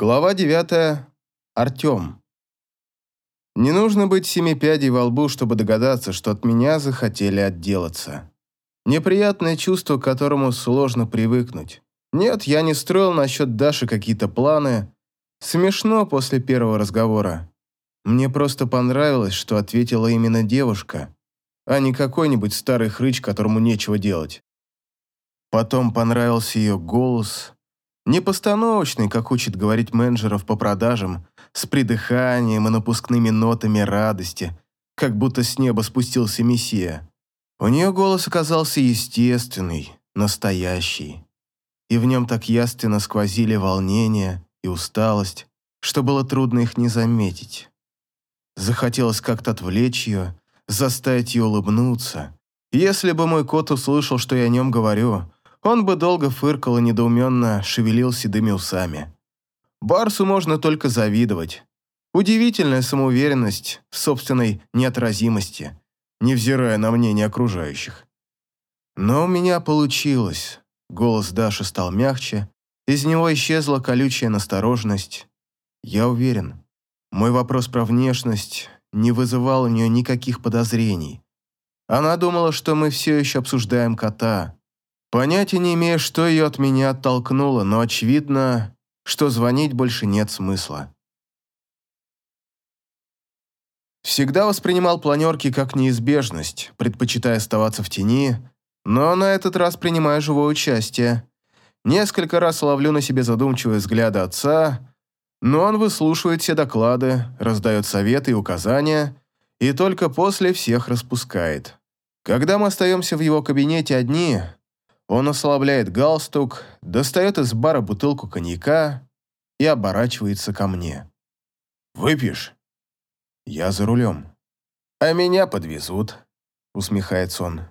Глава 9. Артем. Не нужно быть семи пядей во лбу, чтобы догадаться, что от меня захотели отделаться. Неприятное чувство, к которому сложно привыкнуть. Нет, я не строил насчет Даши какие-то планы. Смешно после первого разговора. Мне просто понравилось, что ответила именно девушка, а не какой-нибудь старый хрыч, которому нечего делать. Потом понравился ее голос, не постановочный, как учит говорить менеджеров по продажам, с придыханием и напускными нотами радости, как будто с неба спустился мессия. У нее голос оказался естественный, настоящий. И в нем так ясно сквозили волнение и усталость, что было трудно их не заметить. Захотелось как-то отвлечь ее, заставить ее улыбнуться. Если бы мой кот услышал, что я о нем говорю, он бы долго фыркал и недоуменно шевелил седыми усами. Барсу можно только завидовать. Удивительная самоуверенность в собственной неотразимости, невзирая на мнение окружающих. Но у меня получилось. Голос Даши стал мягче, из него исчезла колючая настороженность. Я уверен, мой вопрос про внешность не вызывал у нее никаких подозрений. Она думала, что мы все еще обсуждаем кота, Понятия не имея, что ее от меня оттолкнуло, но очевидно, что звонить больше нет смысла. Всегда воспринимал планерки как неизбежность, предпочитая оставаться в тени, но на этот раз принимаю живое участие. Несколько раз ловлю на себе задумчивые взгляды отца, но он выслушивает все доклады, раздает советы и указания, и только после всех распускает. Когда мы остаемся в его кабинете одни, он ослабляет галстук, достает из бара бутылку коньяка и оборачивается ко мне. «Выпьешь?» «Я за рулем». «А меня подвезут», — усмехается он.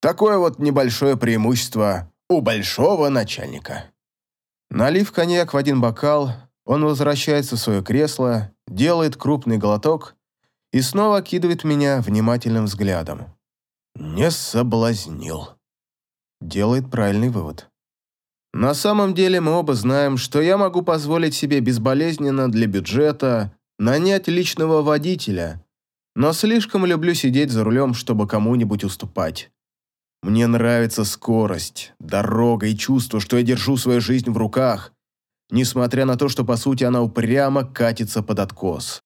«Такое вот небольшое преимущество у большого начальника». Налив коньяк в один бокал, он возвращается в свое кресло, делает крупный глоток и снова окидывает меня внимательным взглядом. «Не соблазнил» делает правильный вывод. На самом деле мы оба знаем, что я могу позволить себе безболезненно для бюджета нанять личного водителя, но слишком люблю сидеть за рулем, чтобы кому-нибудь уступать. Мне нравится скорость, дорога и чувство, что я держу свою жизнь в руках, несмотря на то, что, по сути, она упрямо катится под откос.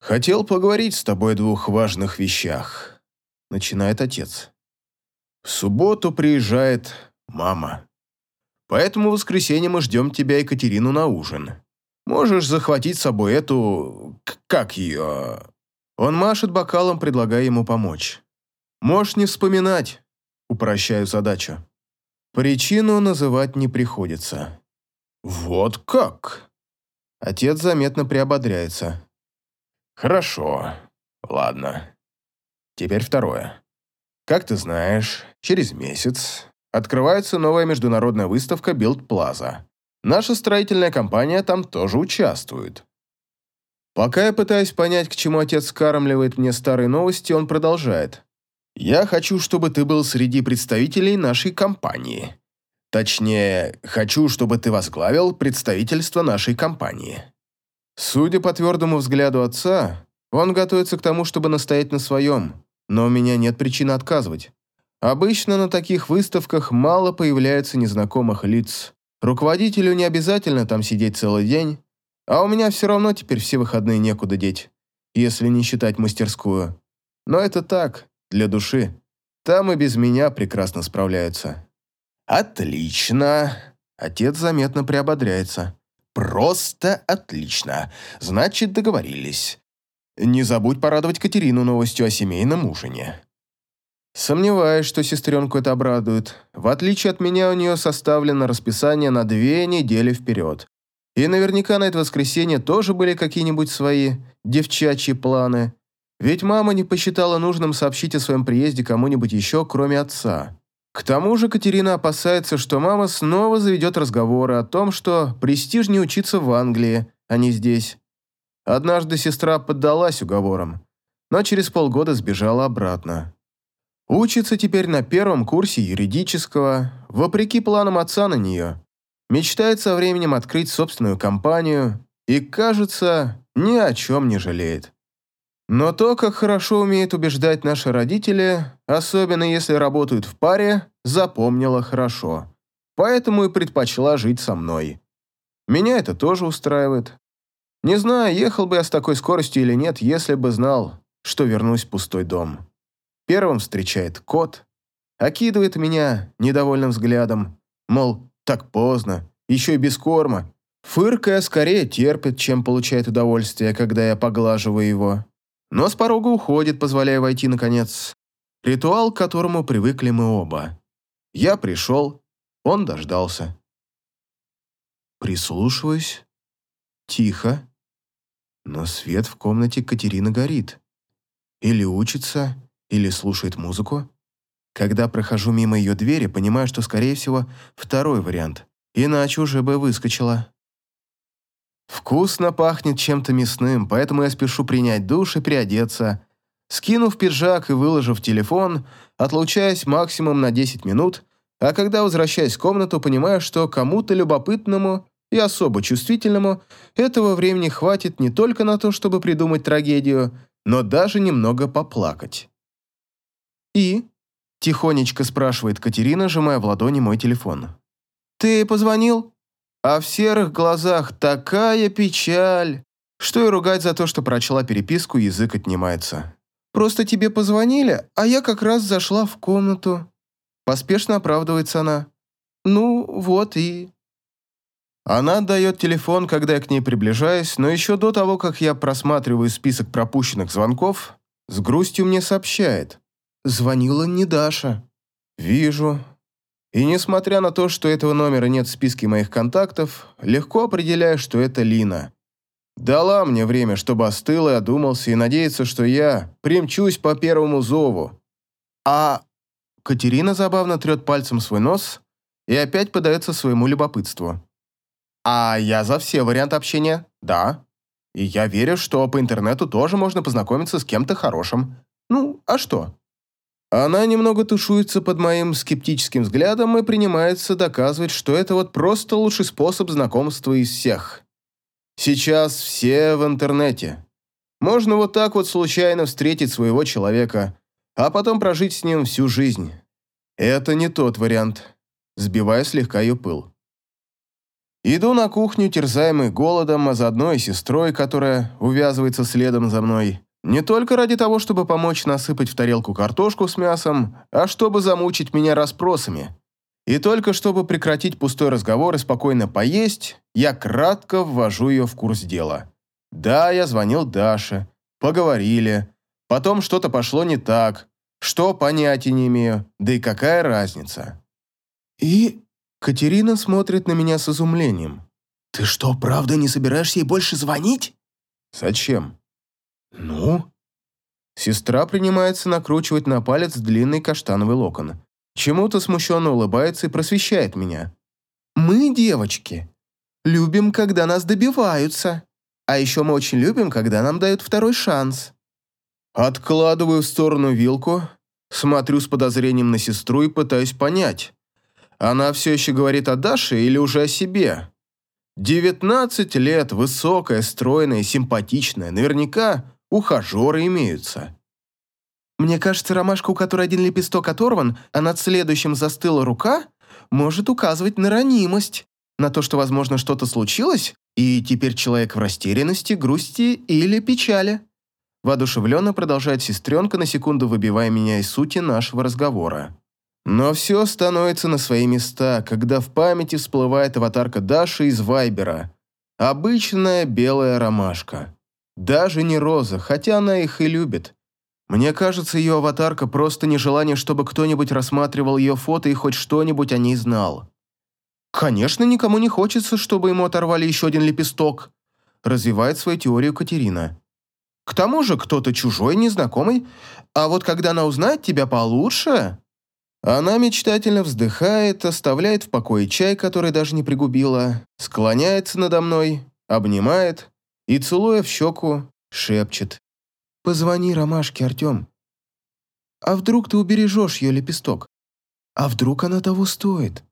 «Хотел поговорить с тобой о двух важных вещах», — начинает отец. В субботу приезжает мама. Поэтому в воскресенье мы ждем тебя, Екатерину, на ужин. Можешь захватить с собой эту... как ее...» Он машет бокалом, предлагая ему помочь. «Можешь не вспоминать», — упрощаю задачу. Причину называть не приходится. «Вот как?» Отец заметно приободряется. «Хорошо. Ладно. Теперь второе. Как ты знаешь, через месяц открывается новая международная выставка Build Plaza. Наша строительная компания там тоже участвует. Пока я пытаюсь понять, к чему отец скармливает мне старые новости, он продолжает. «Я хочу, чтобы ты был среди представителей нашей компании. Точнее, хочу, чтобы ты возглавил представительство нашей компании». Судя по твердому взгляду отца, он готовится к тому, чтобы настоять на своем но у меня нет причины отказывать. Обычно на таких выставках мало появляется незнакомых лиц. Руководителю не обязательно там сидеть целый день, а у меня все равно теперь все выходные некуда деть, если не считать мастерскую. Но это так, для души. Там и без меня прекрасно справляются. Отлично. Отец заметно приободряется. Просто отлично. Значит, договорились. Не забудь порадовать Катерину новостью о семейном ужине. Сомневаюсь, что сестренку это обрадует. В отличие от меня, у нее составлено расписание на две недели вперед. И наверняка на это воскресенье тоже были какие-нибудь свои девчачьи планы. Ведь мама не посчитала нужным сообщить о своем приезде кому-нибудь еще, кроме отца. К тому же Катерина опасается, что мама снова заведет разговоры о том, что престижнее учиться в Англии, а не здесь. Однажды сестра поддалась уговорам, но через полгода сбежала обратно. Учится теперь на первом курсе юридического, вопреки планам отца на нее. мечтает со временем открыть собственную компанию и, кажется, ни о чем не жалеет. Но то, как хорошо умеет убеждать наши родители, особенно если работают в паре, запомнила хорошо. Поэтому и предпочла жить со мной. Меня это тоже устраивает. Не знаю, ехал бы я с такой скоростью или нет, если бы знал, что вернусь в пустой дом. Первым встречает кот, окидывает меня недовольным взглядом, мол, так поздно, еще и без корма. Фыркая скорее терпит, чем получает удовольствие, когда я поглаживаю его. Но с порога уходит, позволяя войти наконец. Ритуал, к которому привыкли мы оба. Я пришел, он дождался. Прислушиваюсь. Тихо. Но свет в комнате Катерины горит. Или учится, или слушает музыку. Когда прохожу мимо ее двери, понимаю, что, скорее всего, второй вариант. Иначе уже бы выскочила. Вкусно пахнет чем-то мясным, поэтому я спешу принять душ и переодеться. Скинув пиджак и выложив телефон, отлучаясь максимум на 10 минут, а когда возвращаюсь в комнату, понимаю, что кому-то любопытному и особо чувствительному этого времени хватит не только на то, чтобы придумать трагедию, но даже немного поплакать. «И?» – тихонечко спрашивает Катерина, сжимая в ладони мой телефон. «Ты позвонил?» А в серых глазах такая печаль, что и ругать за то, что прочла переписку, язык отнимается. «Просто тебе позвонили, а я как раз зашла в комнату». Поспешно оправдывается она. «Ну, вот и...» Она отдает телефон, когда я к ней приближаюсь, но еще до того, как я просматриваю список пропущенных звонков, с грустью мне сообщает. Звонила не Даша. Вижу. И несмотря на то, что этого номера нет в списке моих контактов, легко определяю, что это Лина. Дала мне время, чтобы остыл и одумался, и надеется, что я примчусь по первому зову. А Катерина забавно трет пальцем свой нос и опять подается своему любопытству. А я за все варианты общения, да. И я верю, что по интернету тоже можно познакомиться с кем-то хорошим. Ну, а что? Она немного тушуется под моим скептическим взглядом и принимается доказывать, что это вот просто лучший способ знакомства из всех. Сейчас все в интернете. Можно вот так вот случайно встретить своего человека, а потом прожить с ним всю жизнь. Это не тот вариант, сбивая слегка ее пыл. Иду на кухню, терзаемый голодом, а заодно и сестрой, которая увязывается следом за мной. Не только ради того, чтобы помочь насыпать в тарелку картошку с мясом, а чтобы замучить меня расспросами. И только чтобы прекратить пустой разговор и спокойно поесть, я кратко ввожу ее в курс дела. Да, я звонил Даше, поговорили, потом что-то пошло не так, что понятия не имею, да и какая разница. И Катерина смотрит на меня с изумлением. «Ты что, правда не собираешься ей больше звонить?» «Зачем?» «Ну?» Сестра принимается накручивать на палец длинный каштановый локон. Чему-то смущенно улыбается и просвещает меня. «Мы, девочки, любим, когда нас добиваются. А еще мы очень любим, когда нам дают второй шанс». Откладываю в сторону вилку, смотрю с подозрением на сестру и пытаюсь понять. Она все еще говорит о Даше или уже о себе? Девятнадцать лет, высокая, стройная, симпатичная. Наверняка ухажеры имеются. Мне кажется, ромашка, у которой один лепесток оторван, а над следующим застыла рука, может указывать на ранимость, на то, что, возможно, что-то случилось, и теперь человек в растерянности, грусти или печали. Воодушевленно продолжает сестренка, на секунду выбивая меня из сути нашего разговора. Но все становится на свои места, когда в памяти всплывает аватарка Даши из Вайбера. Обычная белая ромашка. Даже не роза, хотя она их и любит. Мне кажется, ее аватарка просто нежелание, чтобы кто-нибудь рассматривал ее фото и хоть что-нибудь о ней знал. Конечно, никому не хочется, чтобы ему оторвали еще один лепесток. Развивает свою теорию Катерина. К тому же кто-то чужой, незнакомый. А вот когда она узнает тебя получше... Она мечтательно вздыхает, оставляет в покое чай, который даже не пригубила, склоняется надо мной, обнимает, и, целуя в щеку, шепчет. «Позвони Ромашке, Артем. А вдруг ты убережешь ее лепесток? А вдруг она того стоит?»